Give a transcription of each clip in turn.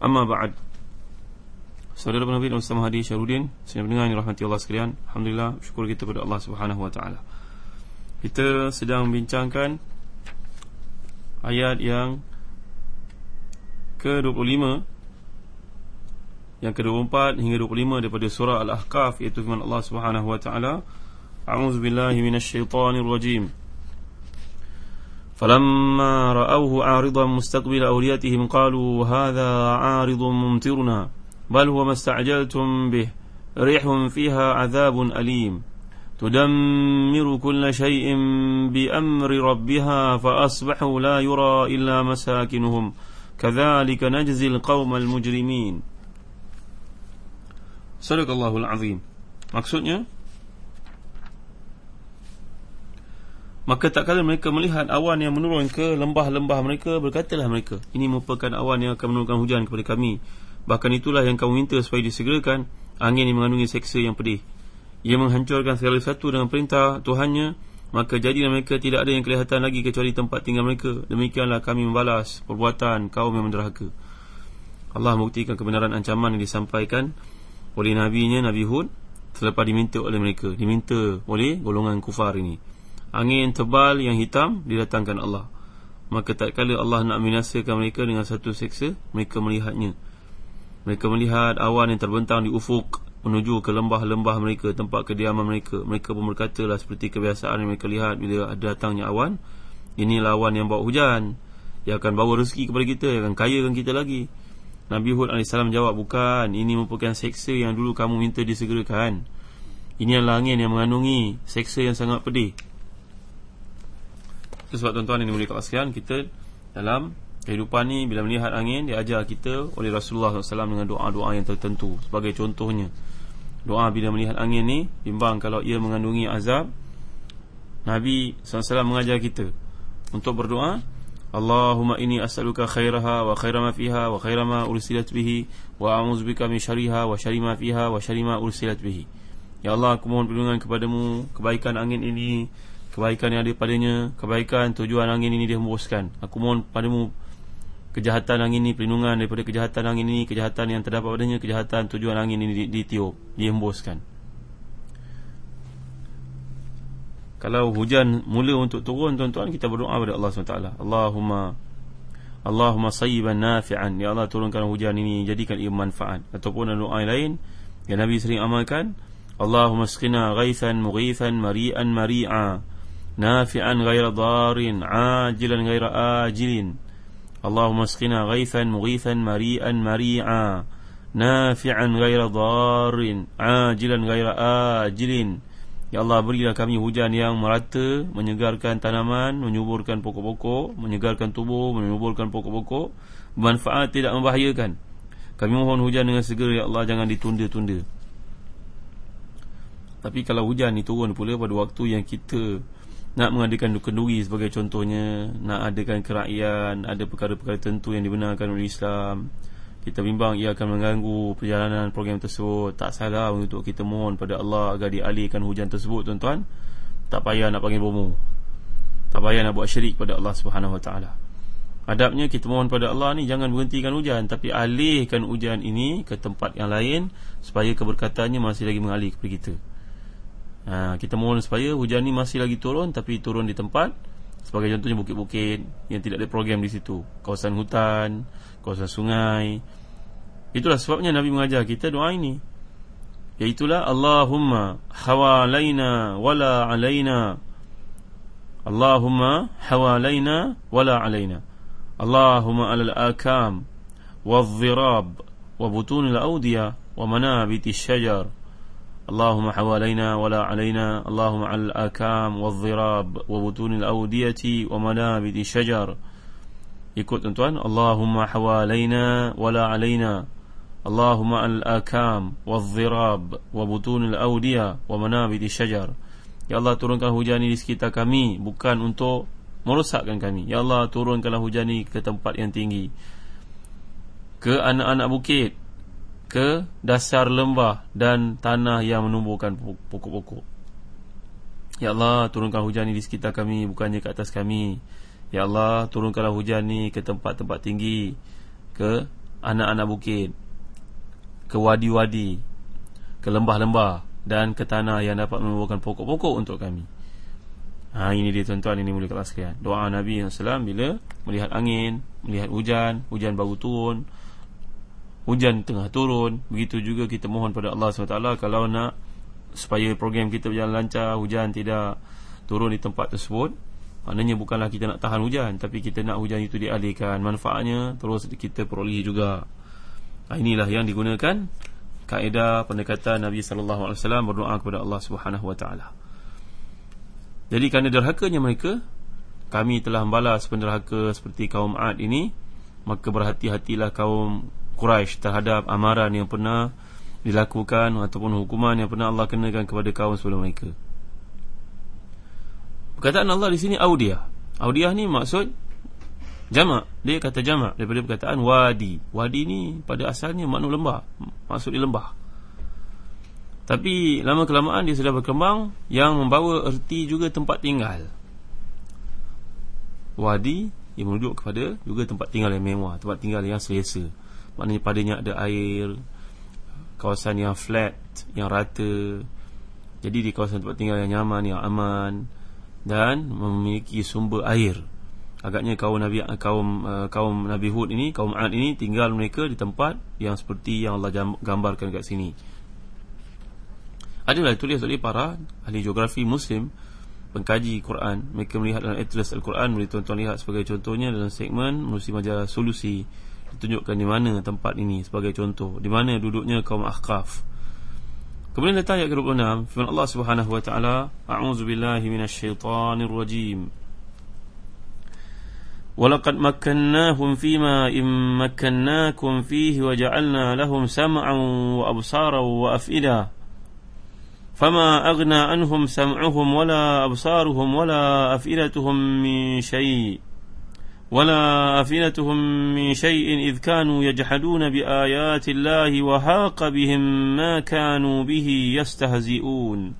Amma ba'ad Saudara Nabi dan Ustaz Mahdi Syarudin Saya mendengar ini rahmati Allah sekalian Alhamdulillah syukur kita kepada Allah Subhanahu Wa Taala. Kita sedang membincangkan Ayat yang Ke-25 Yang ke-24 hingga 25 Daripada surah Al-Ahqaf Iaitu firman Allah Subhanahu Wa Taala. A'udzubillahiminasyaitanirrojim Al-Fatihah فلما رأوه عارضا مستقبل أولياتهم قالوا هذا عارض ممطرنا بل هو ما استعجلتم به ريح فيها عذاب أليم. تدمر كل شيء بأمر ربها فأصبحوا لا يرى إلا مساكنهم. كذلك نجزي القوم المجرمين. صدق الله العظيم maksudnya? Maka tak kala mereka melihat awan yang menurun ke lembah-lembah mereka Berkatalah mereka Ini merupakan awan yang akan menurunkan hujan kepada kami. Bahkan itulah yang kamu minta supaya disegerakan. Angin yang mengandungi seksa yang pedih. Ia menghancurkan segala satu dengan perintah Tuhannya. Maka jadilah mereka tidak ada yang kelihatan lagi Kecuali tempat tinggal mereka. Demikianlah kami membalas perbuatan kaum yang menderhaka. Allah membuktikan kebenaran ancaman yang disampaikan Oleh Nabi-Nya Nabi Hud Selepas diminta oleh mereka. Diminta oleh golongan kufar ini angin tebal yang hitam didatangkan Allah. Maka tak kala Allah nak binasakan mereka dengan satu seksa mereka melihatnya. Mereka melihat awan yang terbentang di ufuk menuju ke lembah-lembah mereka tempat kediaman mereka. Mereka pun berkatalah seperti kebiasaan yang mereka lihat bila datangnya awan inilah awan yang bawa hujan. Yang akan bawa rezeki kepada kita yang akan kayakan kita lagi. Nabi Hud AS jawab bukan ini merupakan seksa yang dulu kamu minta disegerakan. Ini adalah angin yang mengandungi seksa yang sangat pedih sebab tuan-tuan yang dimuliakan sekalian Kita dalam kehidupan ni Bila melihat angin Diajar kita oleh Rasulullah SAW Dengan doa-doa yang tertentu Sebagai contohnya. Doa bila melihat angin ni Bimbang kalau ia mengandungi azab Nabi SAW mengajar kita Untuk berdoa Allahumma ini as'aluka khairaha wa khairama fiha wa khairama ursilat bihi wa a'udzubika min syariha wa syarima fiha wa syarima ursilat bihi. Ya Allah aku mohon perlindungan kepadamu kebaikan angin ini kebaikan yang ada padanya kebaikan tujuan angin ini dihembuskan aku mohon padamu kejahatan angin ini perlindungan daripada kejahatan angin ini kejahatan yang terdapat padanya kejahatan tujuan angin ini ditiup dihembuskan kalau hujan mula untuk turun tuan-tuan kita berdoa kepada Allah SWT Allahumma Allahumma sayyiban nafi'an. Ya Allah turunkan hujan ini jadikan ia manfaat. Ataupun doa lain yang Nabi sering amalkan Allahumma sqina ghaithan mughithan mari'an mari'a نافعا غير ضار عاجلا غير آجل اللهم اسقنا غيثا مغيثا مريئا مريعا نافعا غير ضار عاجلا غير آجل Ya Allah berilah kami hujan yang merata Menyegarkan tanaman Menyuburkan pokok-pokok Menyegarkan tubuh Menyuburkan pokok-pokok Bermanfaat tidak membahayakan Kami mohon hujan dengan segera Ya Allah jangan ditunda-tunda Tapi kalau hujan ni turun pula pada waktu yang kita nak mengadakan kenduri sebagai contohnya nak adakan kerakyaan ada perkara-perkara tertentu yang dibenarkan oleh Islam. Kita bimbang ia akan mengganggu perjalanan program tersebut. Tak salah untuk kita mohon pada Allah agar dialihkan hujan tersebut tuan-tuan. Tak payah nak panggil bomo. Tak payah nak buat syirik pada Allah Subhanahu Wa Taala. Adabnya kita mohon pada Allah ni jangan berhentikan hujan tapi alihkan hujan ini ke tempat yang lain supaya keberkatannya masih lagi mengalir kepada kita ha, Kita mohon supaya hujan ni masih lagi turun Tapi turun di tempat. Sebagai contohnya bukit-bukit Yang tidak ada program di situ. Kawasan hutan Kawasan sungai. Itulah sebabnya Nabi mengajar kita doa ini. Iaitulah Allahumma hawalaina wala alaina. Allahumma hawalaina wala alaina. Allahumma alal akam Wadzirab Wabutun al-awdiya Wa manabiti syajar اللهم حوالينا ولا علينا اللهم على الآكام والضراب وبطون الأودية ومنابت الشجر ikut tuan Allahumma hawalaina wala alaina Allahumma al-akam wal-dhirab wa butun al-awdiya wa manabit syajar Ya Allah turunkan hujan ini di sekitar kami bukan untuk merosakkan kami Ya Allah turunkanlah hujan ini ke tempat yang tinggi ke anak-anak bukit ke dasar lembah dan tanah yang menumbuhkan pokok-pokok. Ya Allah, turunkan hujan ini di sekitar kami, bukannya ke atas kami. Ya Allah, turunkanlah hujan ini ke tempat-tempat tinggi, ke anak-anak bukit, ke wadi-wadi, ke lembah-lembah dan ke tanah yang dapat menumbuhkan pokok-pokok untuk kami. Ha, ini dia tuan-tuan, ini mulia kelas sekalian. Doa Nabi SAW bila melihat angin, melihat hujan, hujan baru turun, hujan tengah turun. Begitu juga kita mohon pada Allah SWT kalau nak supaya program kita berjalan lancar hujan tidak turun di tempat tersebut maknanya bukanlah kita nak tahan hujan tapi kita nak hujan itu dialihkan. Manfaatnya terus kita peroleh juga. Ha, inilah yang digunakan kaedah pendekatan Nabi SAW berdoa kepada Allah SWT jadi kerana derhakanya mereka kami telah membalas penderhaka seperti kaum Ad ini maka berhati-hatilah kaum Quraisy terhadap amaran yang pernah dilakukan ataupun hukuman yang pernah Allah kenakan kepada kaum sebelum mereka. Perkataan Allah di sini audiyah. Audiyah ni maksud jamak. Dia kata jamak daripada perkataan wadi. Wadi ni pada asalnya makna lembah. Maksud lembah. Tapi lama kelamaan dia sudah berkembang yang membawa erti juga tempat tinggal. Wadi yang merujuk kepada juga tempat tinggal yang mewah, tempat tinggal yang selesa. Maknanya padanya ada air Kawasan yang flat Yang rata Jadi di kawasan tempat tinggal yang nyaman Yang aman Dan memiliki sumber air Agaknya kaum Nabi kaum uh, kaum Nabi Hud ini, kaum Ad ini tinggal mereka di tempat yang seperti yang Allah gambarkan kat sini. Adalah ditulis oleh para ahli geografi Muslim pengkaji Quran. Mereka melihat dalam atlas Al-Quran, boleh tuan-tuan lihat sebagai contohnya dalam segmen menulis majalah solusi ditunjukkan di mana tempat ini sebagai contoh di mana duduknya kaum ahqaf kemudian datang ayat ke-26 firman Allah Subhanahu wa taala a'udzu billahi minasyaitonir rajim ولقد مكناهم فيما إن مكناكم فيه وجعلنا لهم سمعا وأبصارا وأفئدة فما أغنى عنهم سمعهم ولا أبصارهم ولا أفئدتهم من شيء ولا أفئدتهم من شيء إذ كانوا يجحدون بآيات الله وهاق بهم ما كانوا به يستهزئون.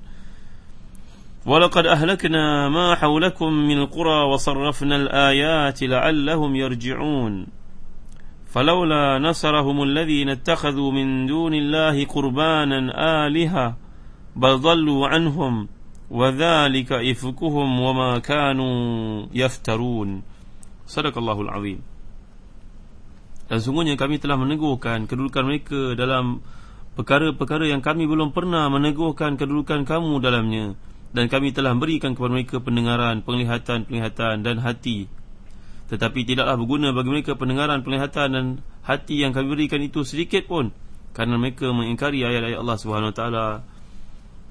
ولقد أهلكنا ما حولكم من القرى وصرفنا الآيات لعلهم يرجعون. فلولا نصرهم الذين اتخذوا من دون الله قربانا آلهة بل ضلوا عنهم وذلك إفكهم وما كانوا يفترون. Sadaqallahul azim. Dan sungguhnya kami telah meneguhkan kedudukan mereka dalam perkara-perkara yang kami belum pernah meneguhkan kedudukan kamu dalamnya. Dan kami telah berikan kepada mereka pendengaran, penglihatan-penglihatan dan hati. Tetapi tidaklah berguna bagi mereka pendengaran, penglihatan dan hati yang kami berikan itu sedikit pun. Kerana mereka mengingkari ayat-ayat Allah taala.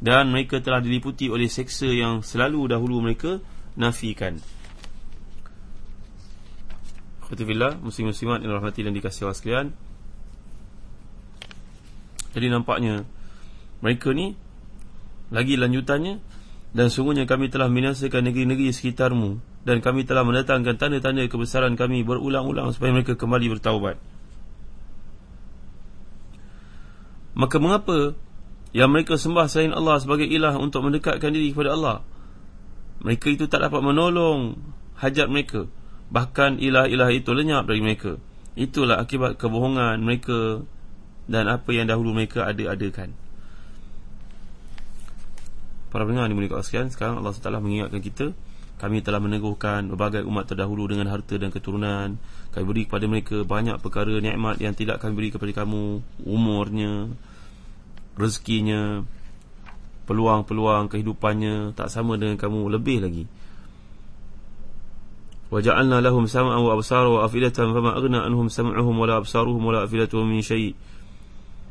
Dan mereka telah diliputi oleh seksa yang selalu dahulu mereka nafikan. Alhamdulillah Muslim-Muslimat yang rahmati dan dikasih Allah sekalian. Jadi nampaknya Mereka ni Lagi lanjutannya Dan sungguhnya kami telah minasakan negeri-negeri sekitarmu Dan kami telah mendatangkan tanda-tanda kebesaran kami Berulang-ulang supaya mereka kembali bertaubat. Maka mengapa Yang mereka sembah selain Allah sebagai ilah Untuk mendekatkan diri kepada Allah? Mereka itu tak dapat menolong Hajat mereka Bahkan ilah-ilah itu lenyap dari mereka. Itulah akibat kebohongan mereka Dan apa yang dahulu mereka ada-adakan. Para pendengar ini mulia sekalian Sekarang Allah SWT mengingatkan kita kami telah meneguhkan berbagai umat terdahulu dengan harta dan keturunan. Kami beri kepada mereka banyak perkara nikmat yang tidak kami beri kepada kamu. Umurnya rezekinya peluang-peluang kehidupannya tak sama dengan kamu. Lebih lagi waja'alna lahum sam'an wa absara wa afidatan fama aghna anhum sam'uhum wa la absaruhum wa la afidatuhum min syai'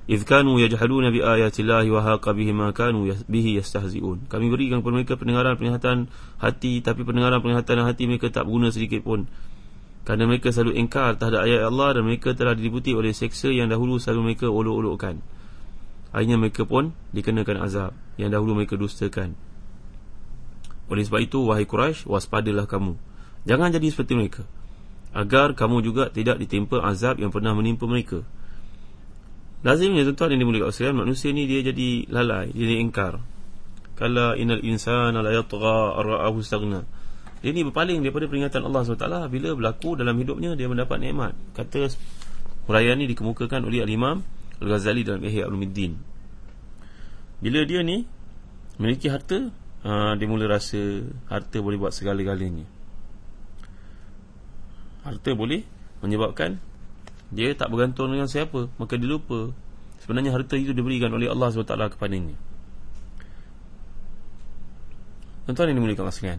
إذ كانوا يجحدون بآيات الله وهاق به ما كانوا به يستهزئون kami berikan kepada mereka pendengaran penglihatan hati tapi pendengaran penglihatan hati mereka tak berguna sedikit pun kerana mereka selalu ingkar terhadap ayat Allah dan mereka telah diliputi oleh seksa yang dahulu selalu mereka olok-olokkan akhirnya mereka pun dikenakan azab yang dahulu mereka dustakan oleh sebab itu wahai Quraisy waspadalah kamu jangan jadi seperti mereka agar kamu juga tidak ditimpa azab yang pernah menimpa mereka Lazimnya tuan-tuan yang dimulikkan sekalian manusia ni dia jadi lalai, dia jadi ingkar. Kala innal insana la yatgha ra'ahu istaghna. Dia ni berpaling daripada peringatan Allah SWT bila berlaku dalam hidupnya dia mendapat nikmat. Kata huraian ni dikemukakan oleh Al-Imam Al-Ghazali dalam Ihya Ulumuddin. Bila dia ni memiliki harta, ha, dia mula rasa harta boleh buat segala-galanya. Harta boleh menyebabkan dia tak bergantung dengan siapa Maka dia lupa. Sebenarnya harta itu diberikan oleh Allah SWT kepadanya Tuan-tuan ini dimulakan masakan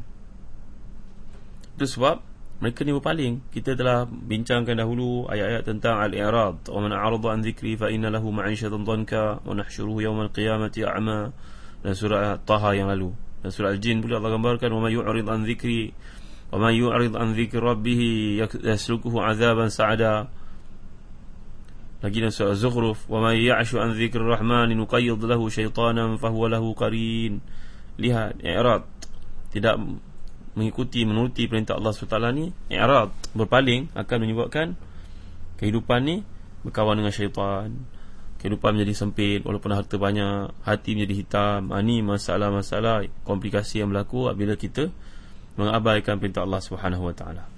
Itu sebab Mereka ni berpaling. Kita telah bincangkan dahulu Ayat-ayat tentang Al-I'rad Wa man a'radu an zikri Fa inna lahu ma'insyatan dhanka Wa nahsyuruhu yawmal qiyamati a'ma. Dan surah Taha yang lalu. Dan surah Al-Jin pula Allah gambarkan Wa man yu'rid an zikri Zikri Rabbihi Yaslukuhu azaban sa'ada. Lagi dalam surah Zukhruf wa may ya'shu an dzikrir rahman nuqayyid lahu syaitanan fahuwa lahu qarin. Lihat i'rad. Tidak mengikuti menuruti perintah Allah SWT ni i'rad. Berpaling akan menyebabkan kehidupan ni berkawan dengan syaitan. Kehidupan menjadi sempit walaupun harta banyak hati menjadi hitam. Ini ha, masalah-masalah komplikasi yang berlaku apabila kita mengabaikan perintah Allah Subhanahu wa taala.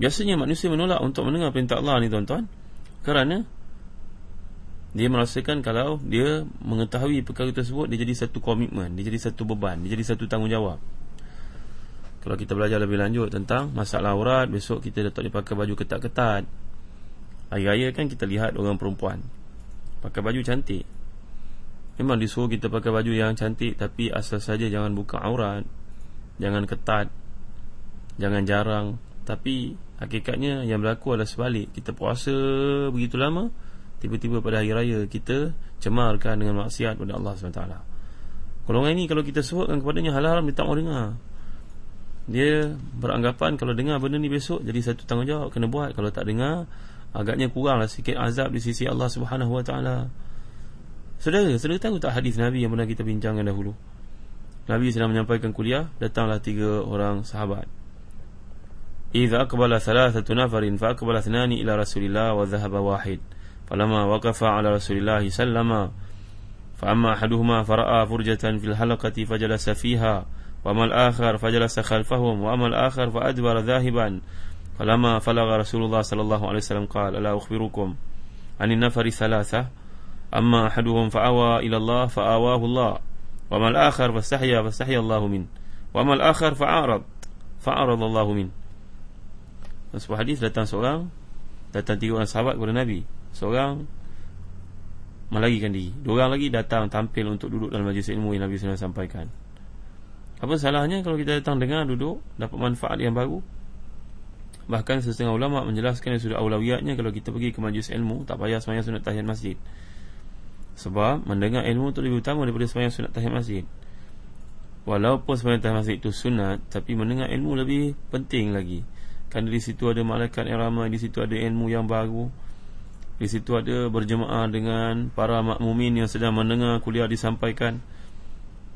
Biasanya manusia menolak untuk mendengar perintah Allah ni tuan-tuan. Kerana Dia merasakan kalau dia mengetahui perkara tersebut Dia jadi satu komitmen, dia jadi satu beban Dia jadi satu tanggungjawab. Kalau kita belajar lebih lanjut tentang masalah aurat Besok kita dapat dipakai baju ketat-ketat. Hari raya kan kita lihat orang perempuan Pakai baju cantik. Memang disuruh kita pakai baju yang cantik Tapi asal saja jangan buka aurat Jangan ketat. Jangan jarang. Tapi Hakikatnya yang berlaku adalah sebalik. Kita puasa begitu lama Tiba-tiba pada hari raya kita Cemarkan dengan maksiat kepada Allah SWT Golongan ini kalau kita sebutkan kepadanya Hal-hal dia tak mau dengar. Dia beranggapan kalau dengar benda ni besok Jadi satu tanggungjawab kena buat. Kalau tak dengar Agaknya kuranglah sikit azab di sisi Allah SWT Saudara, saudara tahu tak hadis Nabi yang pernah kita bincangkan dahulu Nabi sedang menyampaikan kuliah Datanglah tiga orang sahabat. Iza akbala salah satu nafarin Fa akbala senani ila rasulillah Wa zahaba wahid. Falama waqafa ala rasulillah Sallama. Fa amma ahaduhuma Fara'a furjatan fil halakati Fajalasa fiha. Wa amal akhar Fajalasa khalfahum. Wa amal akhar Fa adbar zahiban Falama falaga rasulullah Sallallahu alaihi wasallam Qal ala ukhbirukum Ani nafari salasah Amma ahaduhum Fa ila Allah Fa Allah wa mal akhar fastahya fastahya Allah min wa mal akhar fa'arad fa'arad Allah min sebuah hadis datang seorang Datang tiga orang sahabat kepada Nabi. Seorang Melagikan diri. Dua orang lagi datang tampil untuk duduk dalam majlis ilmu yang Nabi SAW sampaikan. Apa salahnya kalau kita datang dengar duduk Dapat manfaat yang baru? Bahkan setengah ulama menjelaskan yang sudah awlawiatnya Kalau kita pergi ke majlis ilmu Tak payah semayang sunat tahiyat masjid. Sebab mendengar ilmu itu lebih utama Daripada semayang sunat tahiyat masjid. Walaupun semayang tahiyat masjid itu sunat Tapi mendengar ilmu lebih penting lagi. Kerana di situ ada malaikat yang ramai Di situ ada ilmu yang baru. Di situ ada berjemaah dengan Para makmumin yang sedang mendengar Kuliah disampaikan.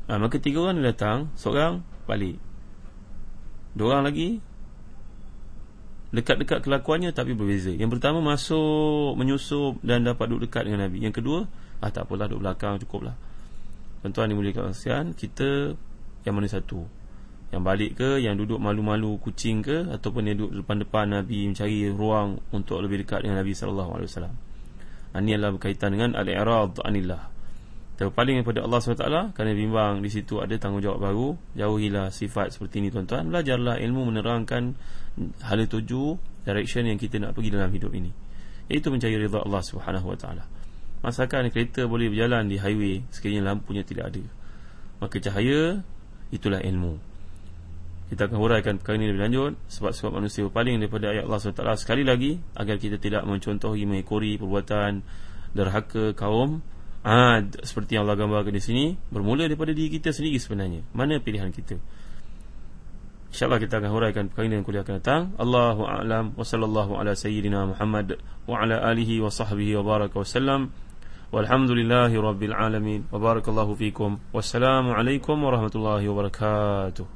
Ha, Maka tiga orang datang Seorang balik. Dua orang lagi Dekat-dekat kelakuannya tapi berbeza. Yang pertama masuk Menyusup dan dapat duduk dekat dengan Nabi. Yang kedua ah, Tak apalah duduk belakang cukup lah Tuan-tuan dimuliakan kasihan Kita yang mana satu? Yang balik ke Yang duduk malu-malu kucing ke Ataupun yang duduk depan-depan Nabi Mencari ruang untuk lebih dekat dengan Nabi SAW Ini adalah berkaitan dengan Al-I'rad anillah. Terpaling daripada Allah SWT Kerana bimbang di situ ada tanggungjawab baru Jauhilah sifat seperti ini tuan-tuan. Belajarlah ilmu menerangkan Hala tuju Direction yang kita nak pergi dalam hidup ini. Iaitu mencari rida Allah SWT Masakan kereta boleh berjalan di highway Sekiranya lampunya tidak ada. Maka cahaya Itulah ilmu. Kita akan huraikan perkara ini lebih lanjut Sebab-sebab manusia berpaling daripada ayat Allah SWT Sekali lagi Agar kita tidak mencontohi Mengikori perbuatan Derhaka kaum ha, Seperti yang Allah gambarkan di sini Bermula daripada diri kita sendiri sebenarnya. Mana pilihan kita? InsyaAllah kita akan huraikan perkara ini yang kuliah akan datang. Allahu a'lam Wa sallallahu ala sayyidina Muhammad Wa ala alihi wa sahbihi wa baraka wa sallam Walhamdulillahi rabbil alamin. Wa barakallahu fikum. Wassalamualaikum warahmatullahi wabarakatuh